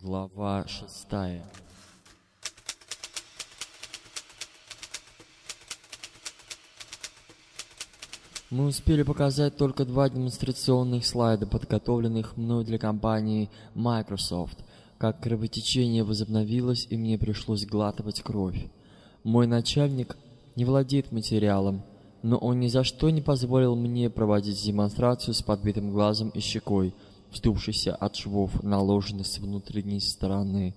Глава шестая. Мы успели показать только два демонстрационных слайда, подготовленных мной для компании Microsoft. Как кровотечение возобновилось, и мне пришлось глатывать кровь. Мой начальник не владеет материалом, но он ни за что не позволил мне проводить демонстрацию с подбитым глазом и щекой, вздувшейся от швов, наложенных с внутренней стороны.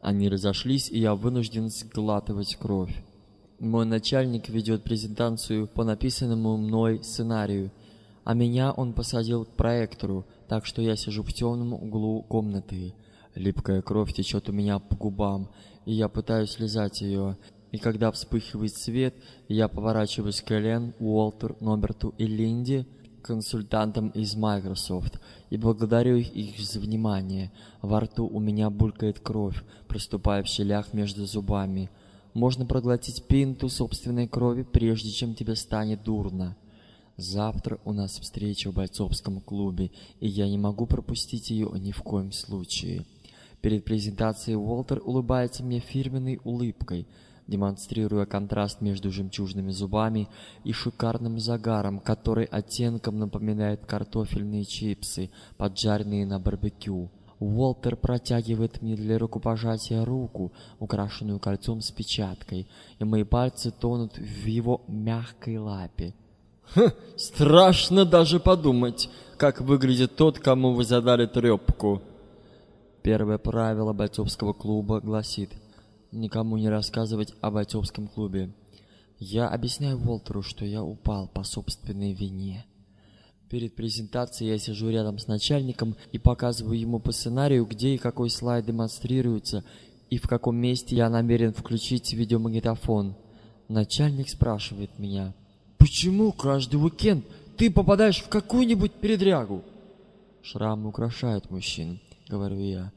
Они разошлись, и я вынужден сглатывать кровь. Мой начальник ведет презентацию по написанному мной сценарию, а меня он посадил к проектору, так что я сижу в темном углу комнаты. Липкая кровь течет у меня по губам, и я пытаюсь слезать ее. И когда вспыхивает свет, я поворачиваюсь к Элен, Уолтер, Ноберту и Линде, консультантам из Microsoft, и благодарю их за внимание. Во рту у меня булькает кровь, проступая в щелях между зубами. Можно проглотить пинту собственной крови, прежде чем тебе станет дурно. Завтра у нас встреча в бойцовском клубе, и я не могу пропустить ее ни в коем случае. Перед презентацией Уолтер улыбается мне фирменной улыбкой, демонстрируя контраст между жемчужными зубами и шикарным загаром, который оттенком напоминает картофельные чипсы, поджаренные на барбекю. Уолтер протягивает мне для рукопожатия руку, украшенную кольцом с печаткой, и мои пальцы тонут в его мягкой лапе. Хм, страшно даже подумать, как выглядит тот, кому вы задали трепку. Первое правило бойцовского клуба гласит никому не рассказывать о бойцовском клубе. Я объясняю Уолтеру, что я упал по собственной вине. Перед презентацией я сижу рядом с начальником и показываю ему по сценарию, где и какой слайд демонстрируется, и в каком месте я намерен включить видеомагнитофон. Начальник спрашивает меня. «Почему каждый уикенд ты попадаешь в какую-нибудь передрягу?» «Шрамы украшают мужчин», — говорю я.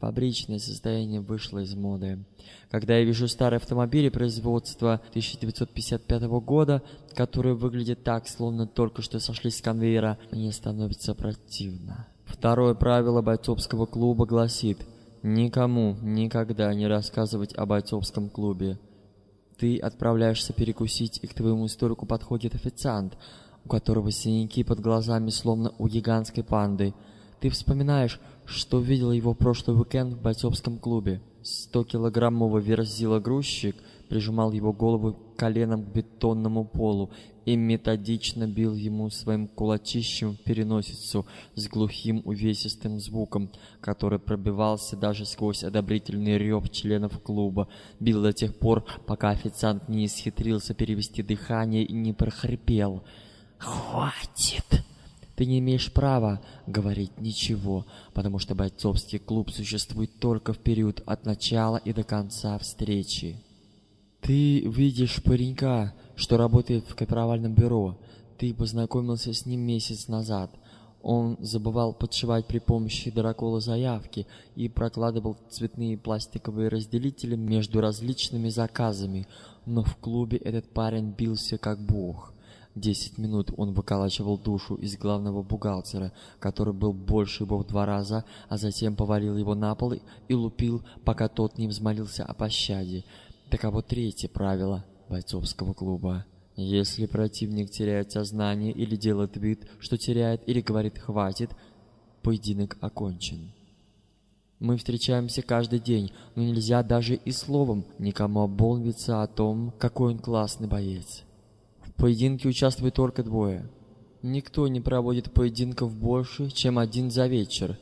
Фабричное состояние вышло из моды. Когда я вижу старые автомобили производства 1955 года, которые выглядят так, словно только что сошли с конвейера, мне становится противно. Второе правило бойцовского клуба гласит «Никому никогда не рассказывать о бойцовском клубе». Ты отправляешься перекусить, и к твоему столику подходит официант, у которого синяки под глазами, словно у гигантской панды. Ты вспоминаешь, что видел его прошлый уикенд в бойцовском клубе. 100-килограммовый верзила-грузчик прижимал его голову коленом к бетонному полу и методично бил ему своим кулачищем в переносицу с глухим увесистым звуком, который пробивался даже сквозь одобрительный рев членов клуба. Бил до тех пор, пока официант не исхитрился перевести дыхание и не прохрипел. «Хватит!» Ты не имеешь права говорить ничего, потому что бойцовский клуб существует только в период от начала и до конца встречи. Ты видишь паренька, что работает в копировальном бюро. Ты познакомился с ним месяц назад. Он забывал подшивать при помощи дырокола заявки и прокладывал цветные пластиковые разделители между различными заказами, но в клубе этот парень бился как бог. Десять минут он выколачивал душу из главного бухгалтера, который был больше его в два раза, а затем повалил его на пол и лупил, пока тот не взмолился о пощаде. Таково третье правило бойцовского клуба. Если противник теряет сознание или делает вид, что теряет, или говорит «хватит», поединок окончен. Мы встречаемся каждый день, но нельзя даже и словом никому обмолвиться о том, какой он классный боец. В поединке участвуют только двое. Никто не проводит поединков больше, чем один за вечер.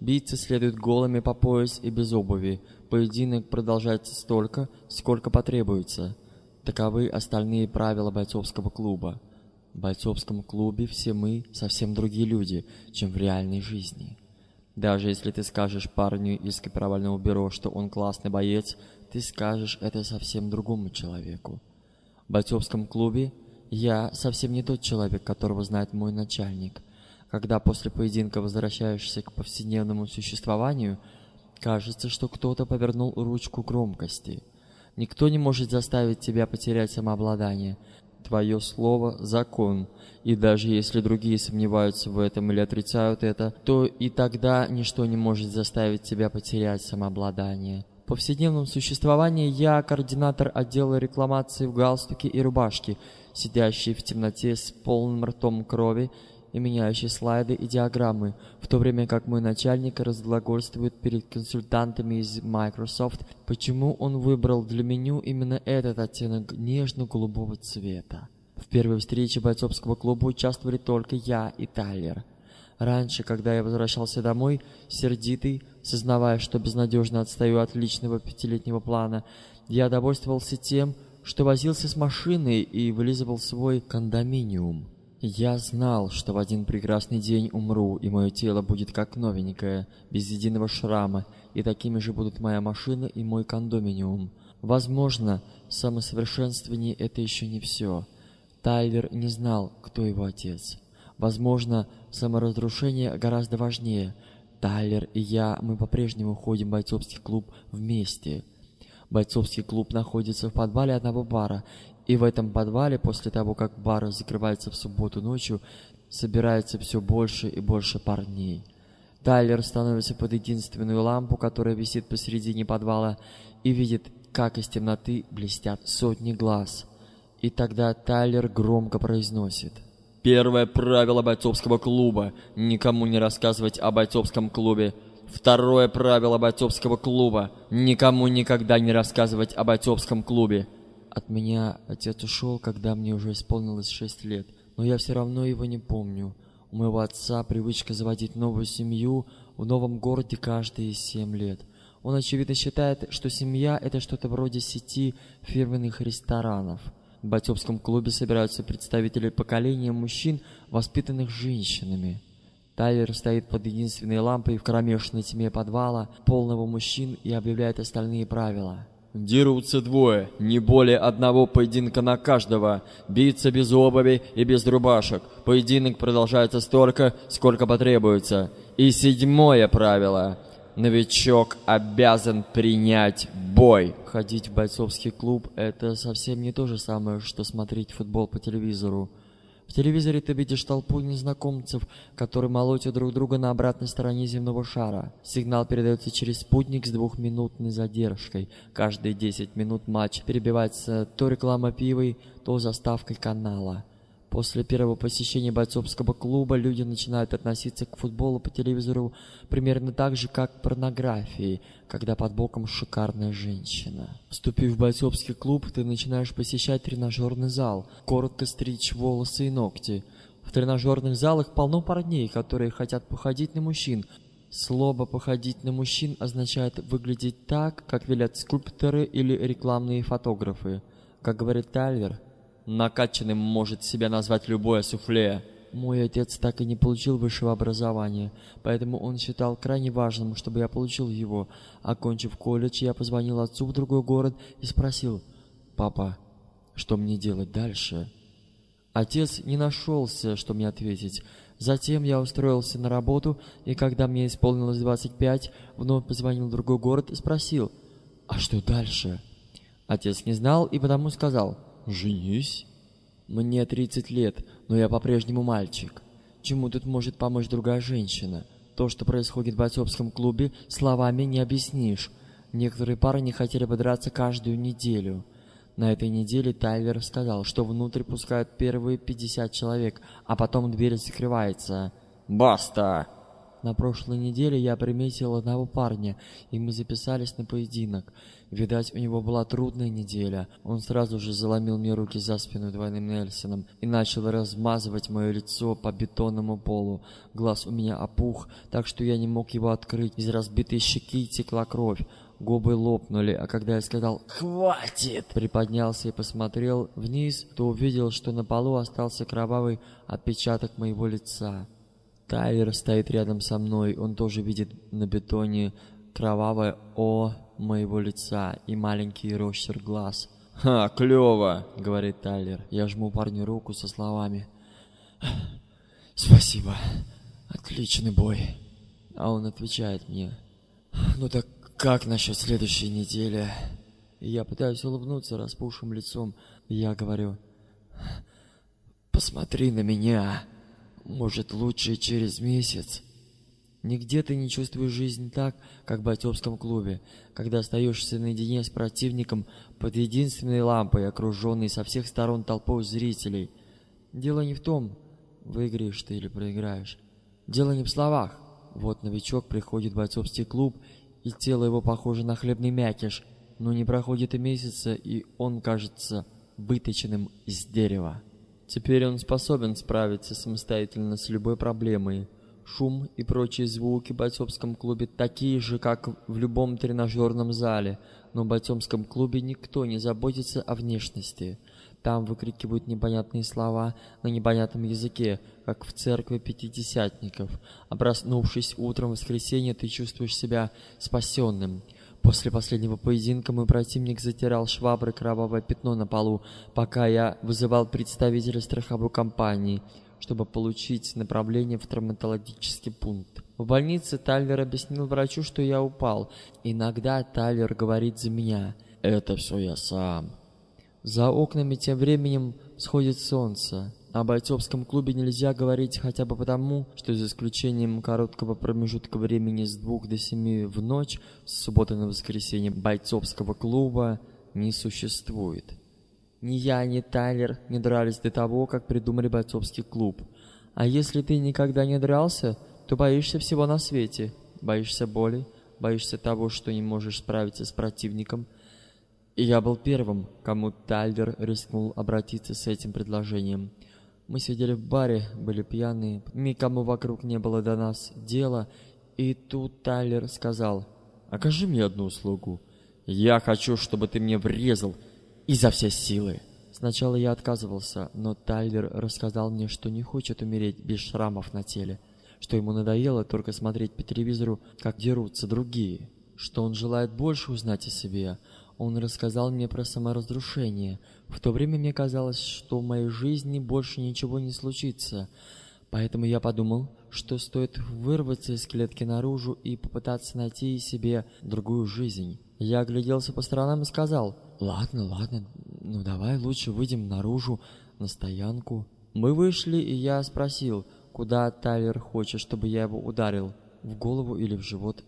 Биться следует голыми по пояс и без обуви. Поединок продолжается столько, сколько потребуется. Таковы остальные правила бойцовского клуба. В бойцовском клубе все мы совсем другие люди, чем в реальной жизни. Даже если ты скажешь парню из копировального бюро, что он классный боец, ты скажешь это совсем другому человеку. В бойцовском клубе я совсем не тот человек, которого знает мой начальник. Когда после поединка возвращаешься к повседневному существованию, кажется, что кто-то повернул ручку громкости. Никто не может заставить тебя потерять самообладание. Твое слово — закон. И даже если другие сомневаются в этом или отрицают это, то и тогда ничто не может заставить тебя потерять самообладание. Повседневном существовании я координатор отдела рекламации в галстуке и рубашке, сидящий в темноте с полным ртом крови и меняющий слайды и диаграммы, в то время как мой начальник разглагольствует перед консультантами из Microsoft, почему он выбрал для меню именно этот оттенок нежно-голубого цвета. В первой встрече бойцовского клуба участвовали только я и Тайлер. Раньше, когда я возвращался домой, сердитый, сознавая, что безнадежно отстаю от личного пятилетнего плана, я довольствовался тем, что возился с машиной и вылизывал свой кондоминиум. Я знал, что в один прекрасный день умру, и мое тело будет как новенькое, без единого шрама, и такими же будут моя машина и мой кондоминиум. Возможно, самосовершенствование — это еще не все. Тайлер не знал, кто его отец. Возможно, саморазрушение гораздо важнее. Тайлер и я, мы по-прежнему ходим в бойцовский клуб вместе. Бойцовский клуб находится в подвале одного бара, и в этом подвале, после того, как бар закрывается в субботу ночью, собирается все больше и больше парней. Тайлер становится под единственную лампу, которая висит посередине подвала, и видит, как из темноты блестят сотни глаз. И тогда Тайлер громко произносит. Первое правило бойцовского клуба – никому не рассказывать о бойцовском клубе. Второе правило бойцовского клуба – никому никогда не рассказывать о бойцовском клубе. От меня отец ушел, когда мне уже исполнилось шесть лет, но я все равно его не помню. У моего отца привычка заводить новую семью в новом городе каждые семь лет. Он, очевидно, считает, что семья – это что-то вроде сети фирменных ресторанов. В бойцовском клубе собираются представители поколения мужчин, воспитанных женщинами. Тайлер стоит под единственной лампой в кромешной тьме подвала, полного мужчин, и объявляет остальные правила. Дерутся двое, не более одного поединка на каждого. Биться без обуви и без рубашек. Поединок продолжается столько, сколько потребуется. И седьмое правило. Новичок обязан принять бой. Ходить в бойцовский клуб – это совсем не то же самое, что смотреть футбол по телевизору. В телевизоре ты видишь толпу незнакомцев, которые молотят друг друга на обратной стороне земного шара. Сигнал передается через спутник с двухминутной задержкой. Каждые 10 минут матч перебивается то рекламой пивой, то заставкой канала. После первого посещения бойцовского клуба люди начинают относиться к футболу по телевизору примерно так же, как к порнографии, когда под боком шикарная женщина. Вступив в бойцовский клуб, ты начинаешь посещать тренажерный зал, коротко стричь волосы и ногти. В тренажерных залах полно парней, которые хотят походить на мужчин. Слово «походить на мужчин» означает выглядеть так, как велят скульпторы или рекламные фотографы. Как говорит Тайлер, Накачанным может себя назвать любое суфле. Мой отец так и не получил высшего образования, поэтому он считал крайне важным, чтобы я получил его. Окончив колледж, я позвонил отцу в другой город и спросил, «Папа, что мне делать дальше?» Отец не нашелся, что мне ответить. Затем я устроился на работу, и когда мне исполнилось 25, вновь позвонил в другой город и спросил, «А что дальше?» Отец не знал и потому сказал, Женись. Мне 30 лет, но я по-прежнему мальчик. Чему тут может помочь другая женщина? То, что происходит в бойцовском клубе, словами не объяснишь. Некоторые парни хотели бы драться каждую неделю. На этой неделе Тайлер сказал, что внутрь пускают первые 50 человек, а потом дверь закрывается. «Баста!» На прошлой неделе я приметил одного парня, и мы записались на поединок. Видать, у него была трудная неделя. Он сразу же заломил мне руки за спину двойным Нельсоном и начал размазывать мое лицо по бетонному полу. Глаз у меня опух, так что я не мог его открыть. Из разбитой щеки текла кровь. Губы лопнули, а когда я сказал «Хватит!», приподнялся и посмотрел вниз, то увидел, что на полу остался кровавый отпечаток моего лица. Тайлер стоит рядом со мной, он тоже видит на бетоне кровавое «О» моего лица и маленький росчерк глаз. «Ха, клево!» — говорит Тайлер. Я жму парню руку со словами «Спасибо, отличный бой». А он отвечает мне «Ну так как насчет следующей недели?» Я пытаюсь улыбнуться распухшим лицом. Я говорю Посмотри на меня. Может, лучше через месяц. Нигде ты не чувствуешь жизнь так, как в бойцовском клубе, когда остаешься наедине с противником под единственной лампой, окруженной со всех сторон толпой зрителей. Дело не в том, выиграешь ты или проиграешь. Дело не в словах. Вот новичок приходит в бойцовский клуб, и тело его похоже на хлебный мякиш, но не проходит и месяца, и он кажется выточенным из дерева. Теперь он способен справиться самостоятельно с любой проблемой. Шум и прочие звуки в бойцовском клубе такие же, как в любом тренажерном зале, но в бойцовском клубе никто не заботится о внешности. Там выкрикивают непонятные слова на непонятном языке, как в церкви пятидесятников. А утром в воскресенье, ты чувствуешь себя спасенным – После последнего поединка мой противник затирал шваброй кровавое пятно на полу, пока я вызывал представителя страховой компании, чтобы получить направление в травматологический пункт. В больнице Тайлер объяснил врачу, что я упал. Иногда Тайлер говорит за меня. «Это все я сам». За окнами тем временем сходит солнце. О бойцовском клубе нельзя говорить хотя бы потому, что за исключением короткого промежутка времени с двух до семи в ночь, с субботы на воскресенье бойцовского клуба не существует. Ни я, ни Тайлер не дрались до того, как придумали бойцовский клуб. А если ты никогда не дрался, то боишься всего на свете. Боишься боли, боишься того, что не можешь справиться с противником. И я был первым, кому Тайлер рискнул обратиться с этим предложением – мы сидели в баре, были пьяные, никому вокруг не было до нас дела, и тут Тайлер сказал, «Окажи мне одну услугу. Я хочу, чтобы ты мне врезал изо всей силы». Сначала я отказывался, но Тайлер рассказал мне, что не хочет умереть без шрамов на теле, что ему надоело только смотреть по телевизору, как дерутся другие, что он желает больше узнать о себе, он рассказал мне про саморазрушение. В то время мне казалось, что в моей жизни больше ничего не случится. Поэтому я подумал, что стоит вырваться из клетки наружу и попытаться найти себе другую жизнь. Я огляделся по сторонам и сказал, «Ладно, ладно, ну давай лучше выйдем наружу, на стоянку». Мы вышли, и я спросил, куда Тайлер хочет, чтобы я его ударил, в голову или в живот.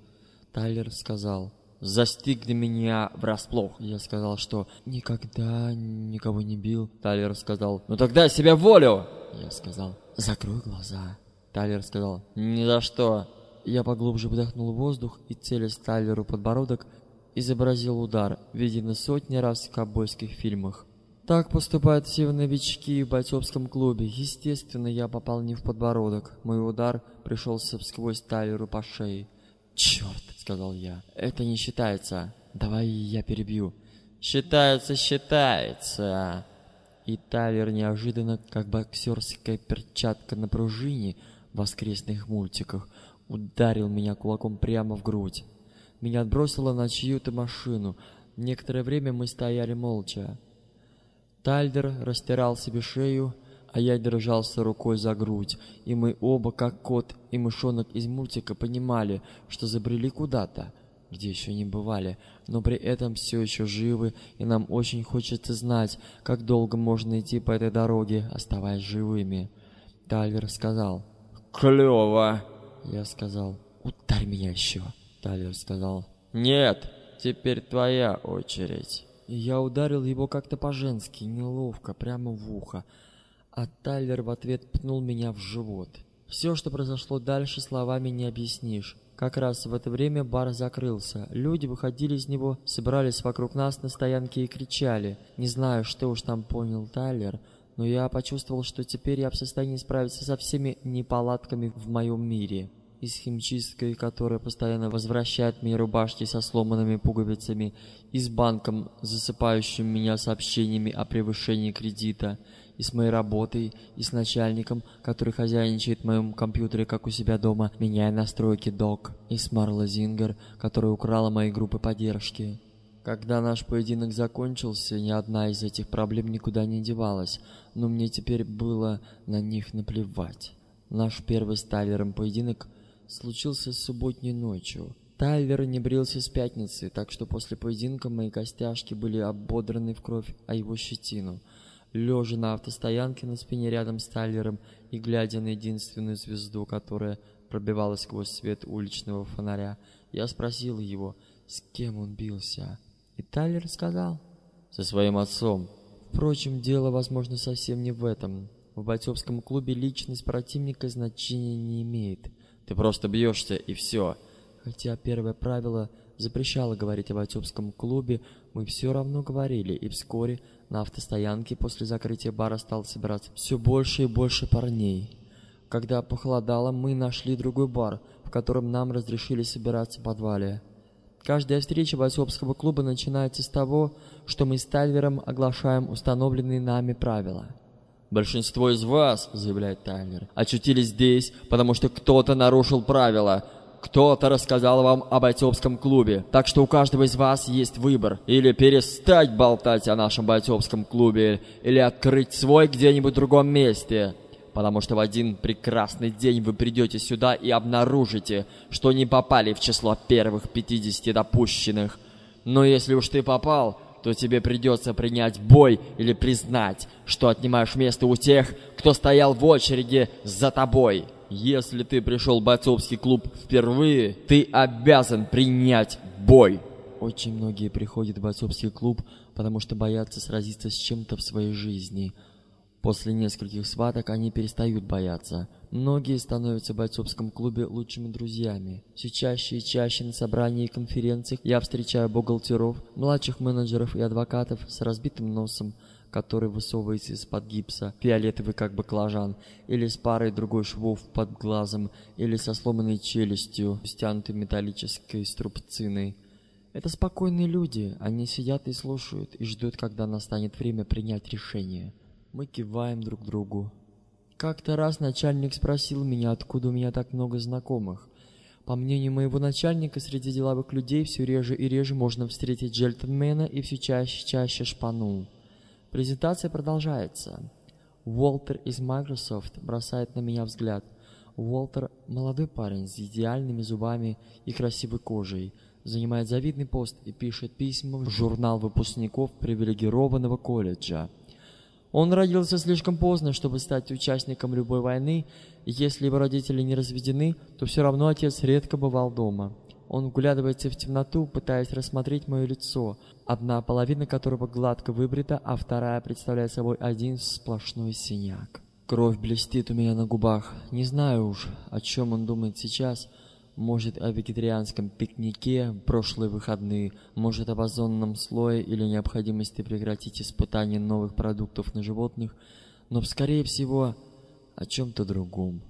Тайлер сказал, застигни меня врасплох. Я сказал, что никогда никого не бил. Тайлер сказал, ну тогда себя волю. Я сказал, закрой глаза. Тайлер сказал, ни за что. Я поглубже вдохнул воздух и, целясь Тайлеру подбородок, изобразил удар, виденный сотни раз в ковбойских фильмах. Так поступают все новички в бойцовском клубе. Естественно, я попал не в подбородок. Мой удар пришелся сквозь Тайлеру по шее. «Черт!» — сказал я. «Это не считается. Давай я перебью». «Считается, считается!» И Тайлер неожиданно, как боксерская перчатка на пружине в воскресных мультиках, ударил меня кулаком прямо в грудь. Меня отбросило на чью-то машину. Некоторое время мы стояли молча. Тальдер растирал себе шею, а я держался рукой за грудь, и мы оба, как кот и мышонок из мультика, понимали, что забрели куда-то, где еще не бывали, но при этом все еще живы, и нам очень хочется знать, как долго можно идти по этой дороге, оставаясь живыми. Тайлер сказал. «Клево!» Я сказал. «Ударь меня еще!» Тайлер сказал. «Нет, теперь твоя очередь!» И я ударил его как-то по-женски, неловко, прямо в ухо а Тайлер в ответ пнул меня в живот. Все, что произошло дальше, словами не объяснишь. Как раз в это время бар закрылся. Люди выходили из него, собирались вокруг нас на стоянке и кричали. Не знаю, что уж там понял Тайлер, но я почувствовал, что теперь я в состоянии справиться со всеми неполадками в моем мире. И с химчисткой, которая постоянно возвращает мне рубашки со сломанными пуговицами, и с банком, засыпающим меня сообщениями о превышении кредита, и с моей работой, и с начальником, который хозяйничает в моем компьютере, как у себя дома, меняя настройки док, и с Марла Зингер, которая украла мои группы поддержки. Когда наш поединок закончился, ни одна из этих проблем никуда не девалась, но мне теперь было на них наплевать. Наш первый с Тайлером поединок случился субботней ночью. Тайлер не брился с пятницы, так что после поединка мои костяшки были ободраны в кровь, а его щетину – Лежа на автостоянке на спине рядом с Тайлером и глядя на единственную звезду, которая пробивалась сквозь свет уличного фонаря, я спросил его, с кем он бился. И Тайлер сказал, со своим отцом. Впрочем, дело, возможно, совсем не в этом. В бойцовском клубе личность противника значения не имеет. Ты просто бьешься, и все. Хотя первое правило запрещало говорить о бойцовском клубе, мы все равно говорили, и вскоре на автостоянке после закрытия бара стал собираться все больше и больше парней. Когда похолодало, мы нашли другой бар, в котором нам разрешили собираться в подвале. Каждая встреча бойцовского клуба начинается с того, что мы с Тайлером оглашаем установленные нами правила. «Большинство из вас, — заявляет Тайлер, — очутились здесь, потому что кто-то нарушил правила, кто-то рассказал вам о бойцовском клубе, так что у каждого из вас есть выбор. Или перестать болтать о нашем бойцовском клубе, или открыть свой где-нибудь в другом месте потому что в один прекрасный день вы придете сюда и обнаружите, что не попали в число первых 50 допущенных. Но если уж ты попал, то тебе придется принять бой или признать, что отнимаешь место у тех, кто стоял в очереди за тобой. Если ты пришел в бойцовский клуб впервые, ты обязан принять бой. Очень многие приходят в бойцовский клуб, потому что боятся сразиться с чем-то в своей жизни – После нескольких схваток они перестают бояться. Многие становятся в бойцовском клубе лучшими друзьями. Все чаще и чаще на собраниях и конференциях я встречаю бухгалтеров, младших менеджеров и адвокатов с разбитым носом, который высовывается из-под гипса, фиолетовый как баклажан, или с парой другой швов под глазом, или со сломанной челюстью, стянутой металлической струбциной. Это спокойные люди, они сидят и слушают, и ждут, когда настанет время принять решение. Мы киваем друг другу. Как-то раз начальник спросил меня, откуда у меня так много знакомых. По мнению моего начальника, среди деловых людей все реже и реже можно встретить джентльмена и все чаще и чаще шпану. Презентация продолжается. Уолтер из Microsoft бросает на меня взгляд. Уолтер – молодой парень с идеальными зубами и красивой кожей, занимает завидный пост и пишет письма в журнал выпускников привилегированного колледжа – он родился слишком поздно, чтобы стать участником любой войны, и если его родители не разведены, то все равно отец редко бывал дома. Он вглядывается в темноту, пытаясь рассмотреть мое лицо, одна половина которого гладко выбрита, а вторая представляет собой один сплошной синяк. Кровь блестит у меня на губах. Не знаю уж, о чем он думает сейчас, может, о вегетарианском пикнике прошлые выходные, может, об озонном слое или необходимости прекратить испытание новых продуктов на животных, но, скорее всего, о чем-то другом.